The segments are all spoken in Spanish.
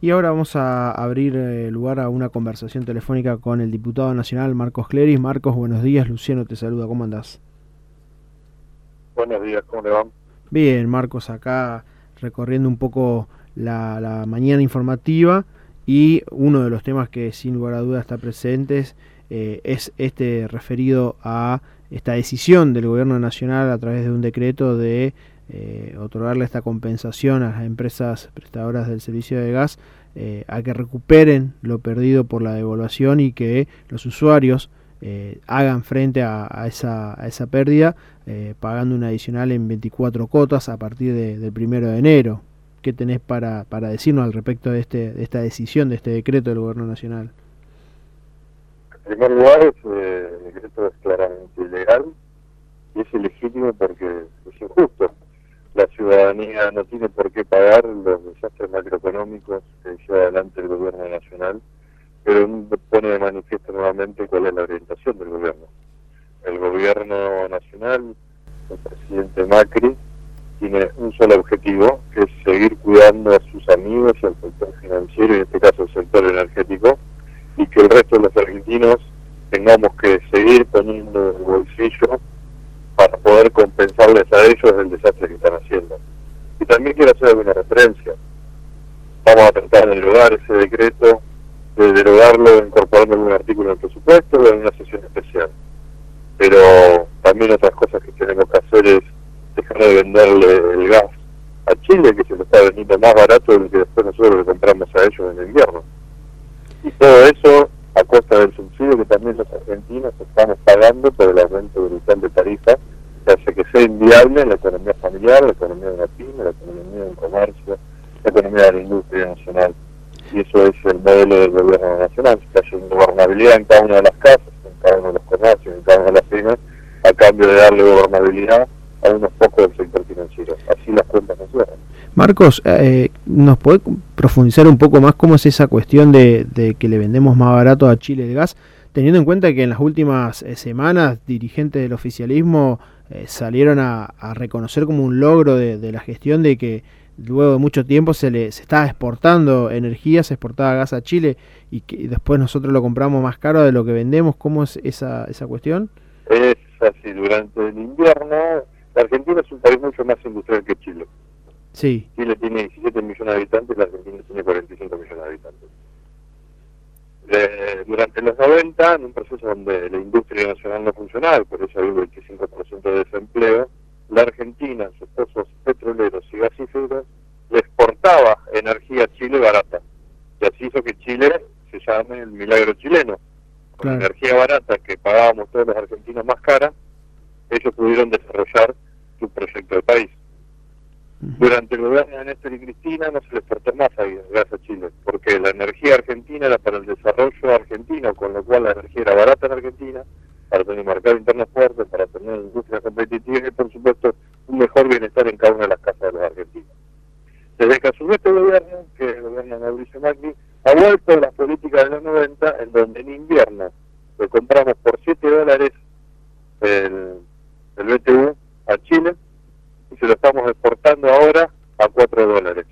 Y ahora vamos a abrir eh, lugar a una conversación telefónica con el diputado nacional Marcos Cleris. Marcos, buenos días. Luciano te saluda. ¿Cómo andás? Buenos días, ¿cómo le van? Bien, Marcos, acá recorriendo un poco la, mañana informativa y uno de los temas que sin lugar a dudas está presente eh, es este referido a esta decisión del gobierno nacional a través de un decreto de eh, otorgarle esta compensación a las empresas prestadoras del servicio de gas eh, a que recuperen lo perdido por la devaluación y que los usuarios eh, hagan frente a, esa, a esa, pérdida pagando un adicional en 24 cotas a partir del primero de enero. ¿Qué tenés para, para decirnos al respecto de, este, de esta decisión, de este decreto del Gobierno Nacional? En primer lugar, el decreto es claramente ilegal y es ilegítimo porque es injusto la ciudadanía no tiene por qué pagar los desastres macroeconómicos que lleva adelante el gobierno nacional, pero pone de manifiesto nuevamente cuál es la orientación del gobierno. El gobierno nacional, el presidente Macri, tiene un solo objetivo, que es seguir cuidando a sus amigos y al sector financiero, y en este caso el sector energético, y que el resto de los argentinos tengamos que seguir poniendo el bolsillo poder compensarles a ellos el desastre que están haciendo. Y también quiero hacer alguna referencia. Vamos a tratar de derogar ese decreto, de derogarlo incorporando algún artículo en el presupuesto o en una sesión especial. Pero también otras cosas que tenemos que hacer es dejar de venderle el gas a Chile, que se lo está vendiendo más barato de lo que después nosotros le compramos a ellos en el invierno. Y todo eso a costa del subsidio que también los argentinos estamos pagando por el aumento brutal de tarifas hace que sea inviable la economía familiar, la economía de la pyme, la economía del comercio, la economía de la industria nacional. Y eso es el modelo del gobierno nacional, que haya gobernabilidad en cada una de las casas, en cada uno de los comercios, en cada una de las pymes, a cambio de darle gobernabilidad a unos pocos del sector financiero. Así las cuentas no cierran. Marcos, eh, ¿nos puede profundizar un poco más cómo es esa cuestión de, de, que le vendemos más barato a Chile el gas? Teniendo en cuenta que en las últimas eh, semanas dirigentes del oficialismo eh, salieron a, reconocer como un logro de, la gestión de que luego de mucho tiempo se le se estaba exportando energía, se exportaba gas a Chile y que después nosotros lo compramos más caro de lo que vendemos. ¿Cómo es esa, esa cuestión? Es así, durante el invierno, la Argentina es un país mucho más industrial que Chile. Sí. Chile tiene 17 millones de habitantes, la Argentina tiene 45 millones de habitantes. Eh, durante los 90, en un proceso donde la industria nacional no funcionaba, por eso había un 25% de desempleo, la Argentina, sus pozos petroleros y gasíferos, le exportaba energía a Chile barata. Y así hizo que Chile se llame el milagro chileno. Con energía barata que pagábamos todos los argentinos más cara, ellos pudieron desarrollar su proyecto de país. Durante el gobierno de Néstor y Cristina no se les exportó más gas a Chile, porque la energía argentina era para el desarrollo argentino, con lo cual la energía era barata en Argentina, para tener mercado interno fuerte, para tener industria competitiva y, por supuesto, un mejor bienestar en cada una de las casas de los argentinos. Desde que asumió este gobierno, que es el gobierno de Mauricio Macri, ha vuelto las políticas de los 90, en donde en invierno le compramos por 7 dólares el, el BTU a Chile, y se lo estamos exportando ahora a 4 dólares.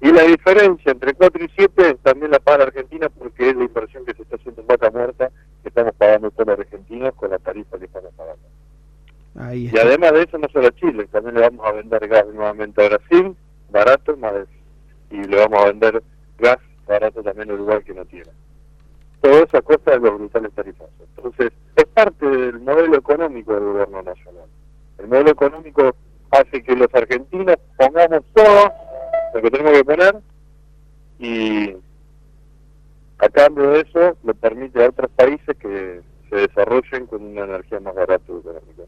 Y la diferencia entre 4 y 7 también la paga la Argentina porque es la inversión que se está haciendo en vaca muerta que estamos pagando todos los argentinos con la tarifa que estamos pagando. y además de eso, no solo a Chile, también le vamos a vender gas nuevamente a Brasil, barato, más y le vamos a vender gas barato también a Uruguay que no tiene. Todo eso a costa de los brutales tarifazos. Entonces, es parte del modelo económico del gobierno nacional. El modelo económico hace que los argentinos pongamos todo lo que tenemos que poner y a cambio de eso le permite a otros países que se desarrollen con una energía más barata económica.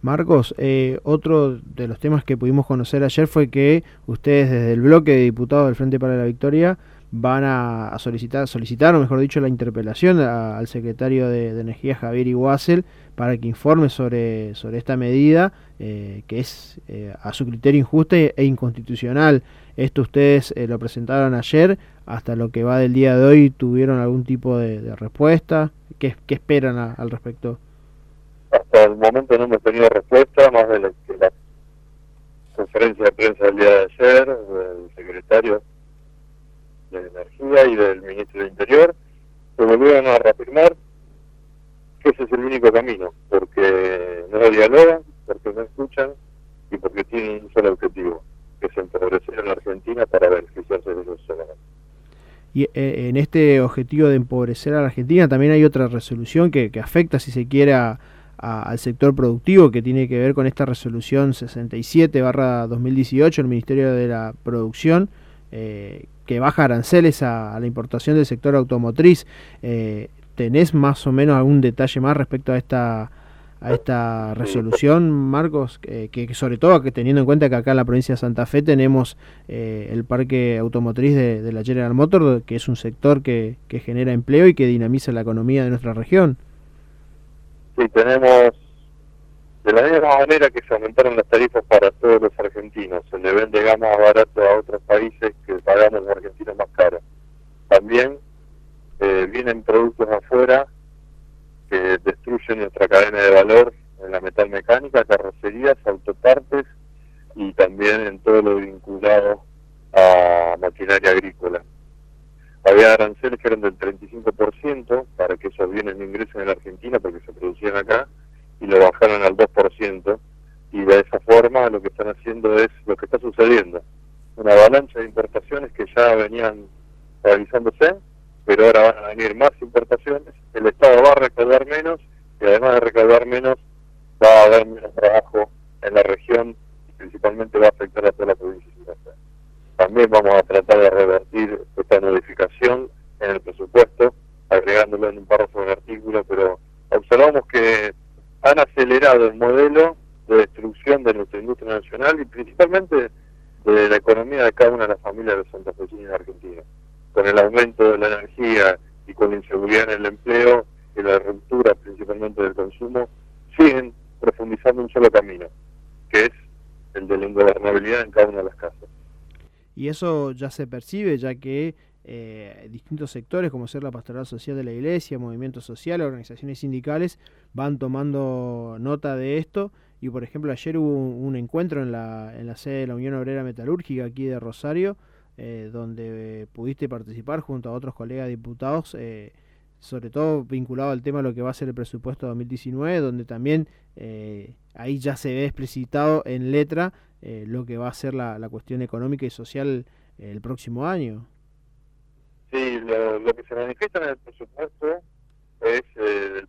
Marcos, eh, otro de los temas que pudimos conocer ayer fue que ustedes desde el bloque de diputados del Frente para la Victoria van a, solicitar, solicitaron, mejor dicho, la interpelación al secretario de, Energía, Javier Iguacel, para que informe sobre, sobre esta medida, eh, que es eh, a su criterio injusta e, inconstitucional. Esto ustedes eh, lo presentaron ayer, hasta lo que va del día de hoy, ¿tuvieron algún tipo de, respuesta? ¿Qué, esperan al respecto? Hasta el momento no hemos tenido respuesta, más de la, la conferencia de prensa del día de ayer, del secretario de Energía y del Ministro del Interior, se volvieron a reafirmar que ese es el único camino, porque no dialogan, porque no escuchan y porque tienen un solo objetivo, que es empobrecer a la Argentina para beneficiarse de ellos solamente. Y eh, en este objetivo de empobrecer a la Argentina también hay otra resolución que, que afecta, si se quiere, al sector productivo, que tiene que ver con esta resolución 67 barra 2018 del Ministerio de la Producción, eh, que baja aranceles a, la importación del sector automotriz. Eh, ¿Tenés más o menos algún detalle más respecto a esta a esta resolución, Marcos, que, sobre todo que teniendo en cuenta que acá en la provincia de Santa Fe tenemos eh, el parque automotriz de, la General Motors, que es un sector que, que genera empleo y que dinamiza la economía de nuestra región. Sí, tenemos de la misma manera que se aumentaron las tarifas para todos los argentinos, se le vende gama más barato a otros países que pagamos los argentinos más caro. También eh, vienen productos afuera que destruyen nuestra cadena de valor en la metalmecánica, carrocerías, autopartes y también en todo lo vinculado a maquinaria agrícola. Había aranceles que eran del 35% para que esos bienes no ingresen en la Argentina porque se producían acá y lo bajaron al 2%. Y de esa forma lo que están haciendo es lo que está sucediendo. Una avalancha de importaciones que ya venían realizándose pero ahora van a venir más importaciones, el Estado va a recaudar menos y además de recaudar menos va a haber menos trabajo en la región y principalmente va a afectar a toda la provincia También vamos a tratar de revertir esta modificación en el presupuesto, agregándolo en un párrafo de artículo, pero observamos que han acelerado el modelo de destrucción de nuestra industria nacional y principalmente de la economía de cada una de las familias de Santa Fe y Argentina con el aumento de la energía y con la inseguridad en el empleo y la ruptura principalmente del consumo, siguen profundizando un solo camino, que es el de la ingobernabilidad en cada una de las casas. Y eso ya se percibe, ya que eh, distintos sectores, como ser la pastoral social de la iglesia, movimientos sociales, organizaciones sindicales, van tomando nota de esto. Y por ejemplo, ayer hubo un, encuentro en la, en la sede de la Unión Obrera Metalúrgica aquí de Rosario, eh, donde pudiste participar junto a otros colegas diputados, eh, sobre todo vinculado al tema de lo que va a ser el presupuesto 2019, donde también eh, ahí ya se ve explicitado en letra lo que va a ser la, cuestión económica y social el próximo año. Sí, lo, que se manifiesta en el presupuesto es el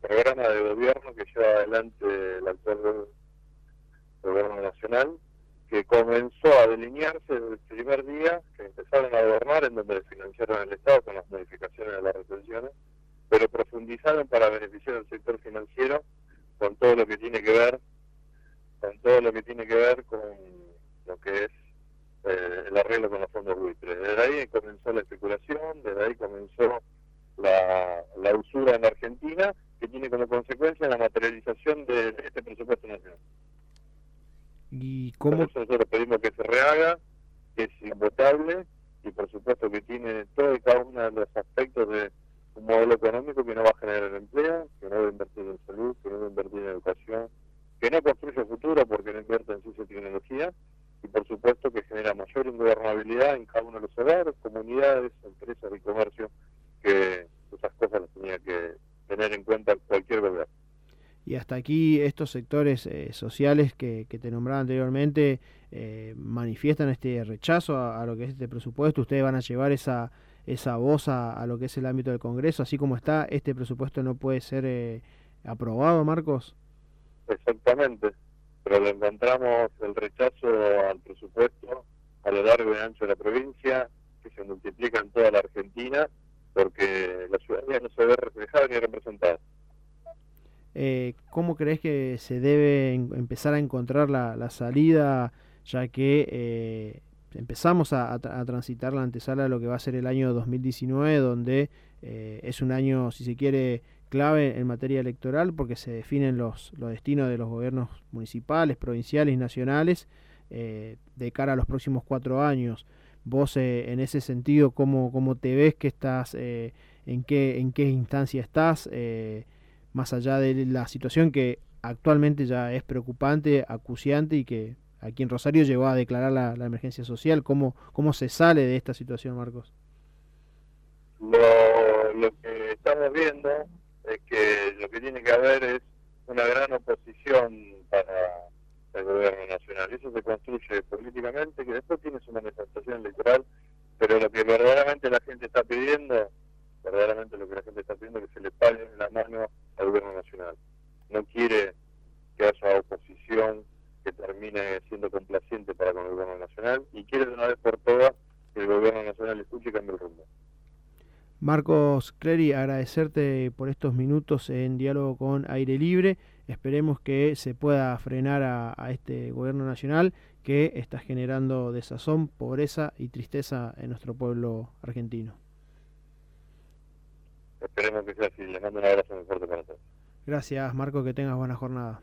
y hasta aquí estos sectores eh, sociales que, te nombraba anteriormente eh, manifiestan este rechazo a, lo que es este presupuesto. Ustedes van a llevar esa, esa voz a, lo que es el ámbito del Congreso. Así como está, este presupuesto no puede ser eh, aprobado, Marcos. Exactamente, pero lo encontramos el rechazo al presupuesto a lo largo y ancho de la provincia, que se multiplica en toda la Argentina, porque la ciudadanía no se ve reflejada ni representada. Eh, ¿cómo crees que se debe empezar a encontrar la, salida, ya que eh, empezamos a, transitar la antesala de lo que va a ser el año 2019, donde eh, es un año, si se quiere, clave en materia electoral, porque se definen los, destinos de los gobiernos municipales, provinciales y nacionales de cara a los próximos cuatro años. Vos, en ese sentido, ¿cómo, cómo te ves que estás, en, qué, en qué instancia estás? Más allá de la situación que actualmente ya es preocupante, acuciante y que aquí en Rosario llegó a declarar la, emergencia social. ¿Cómo, ¿Cómo se sale de esta situación, Marcos? Lo, lo que estamos viendo es que lo que tiene que haber es una gran oposición para el gobierno nacional. Eso se construye políticamente, que después tiene su manifestación electoral, pero lo que verdaderamente la gente está pidiendo, verdaderamente lo que la gente está pidiendo es que se le pague la mano al gobierno nacional. No quiere que haya oposición que termine siendo complaciente para con el gobierno nacional y quiere de una vez por todas que el gobierno nacional escuche y cambie el rumbo. Marcos Clery, agradecerte por estos minutos en diálogo con Aire Libre. Esperemos que se pueda frenar a, a, este gobierno nacional que está generando desazón, pobreza y tristeza en nuestro pueblo argentino. Esperemos que sea así. Les mando un abrazo muy fuerte para todos. Gracias, Marco. Que tengas buena jornada.